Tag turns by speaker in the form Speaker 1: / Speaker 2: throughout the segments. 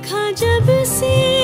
Speaker 1: देखा जब से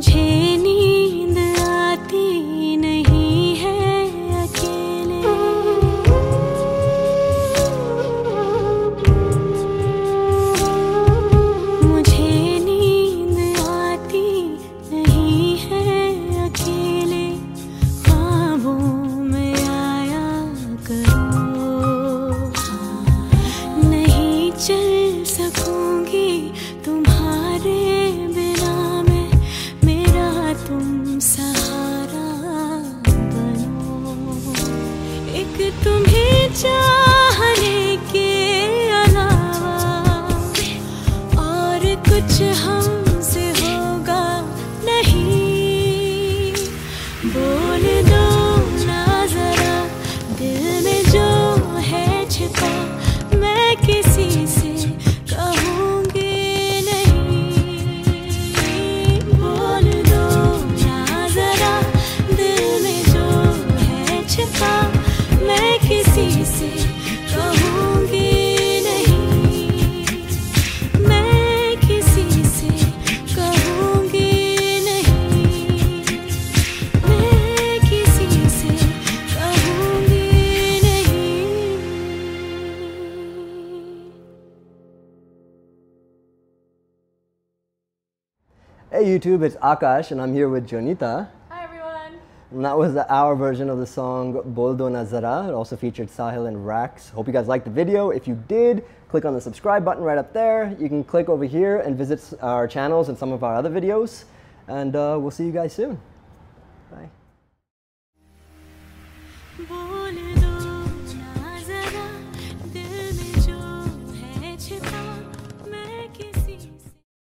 Speaker 1: 情 तुम्हें जा
Speaker 2: Hey YouTube, it's Akash and I'm here with Jonita.
Speaker 3: Hi everyone.
Speaker 2: And that was our version of the song Bol Do Na Zara. It also featured Sahil and Rax. Hope you guys liked the video. If you did, click on the subscribe button right up there. You can click over here and visit our channels and some of our other videos. And uh, we'll see you guys soon. Bye.